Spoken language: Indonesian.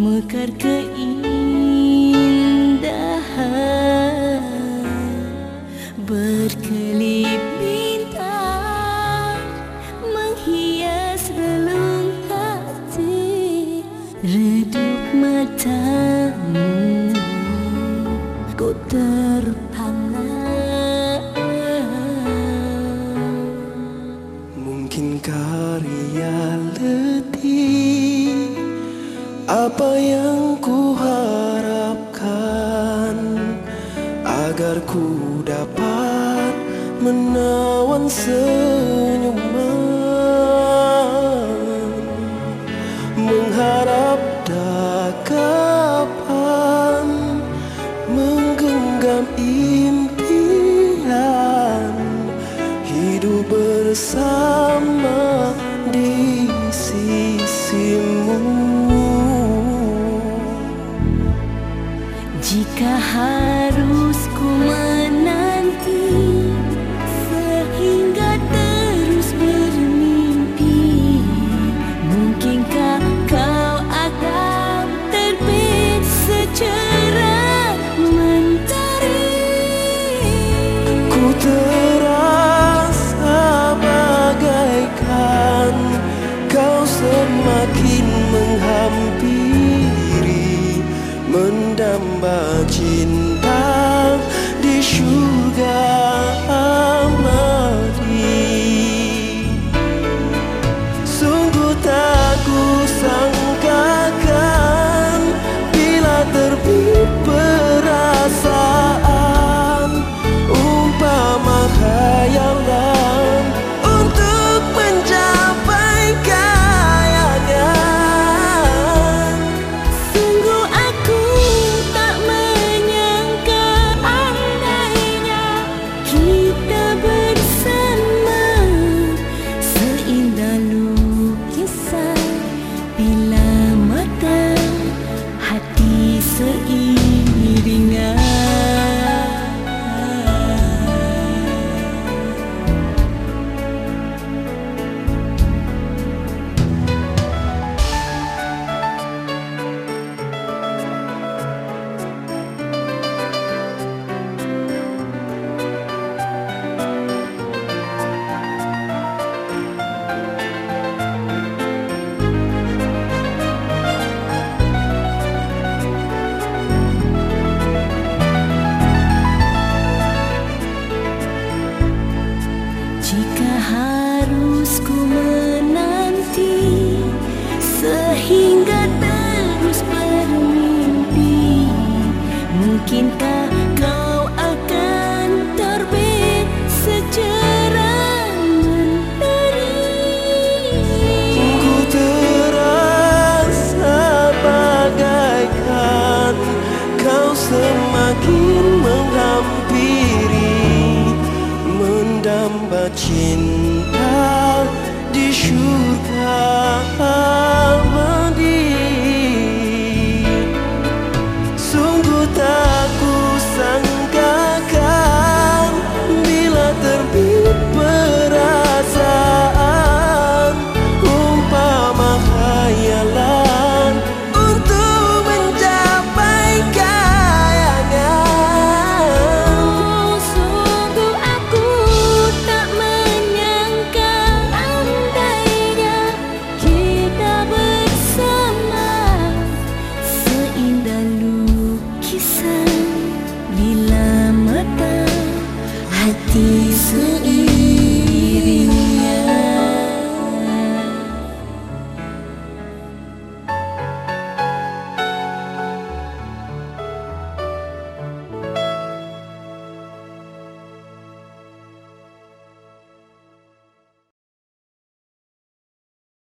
mekar ke ku dapat menawan senyuman. Mengharap dakapan menggenggam impian Hidup bersama. keep mungkinkah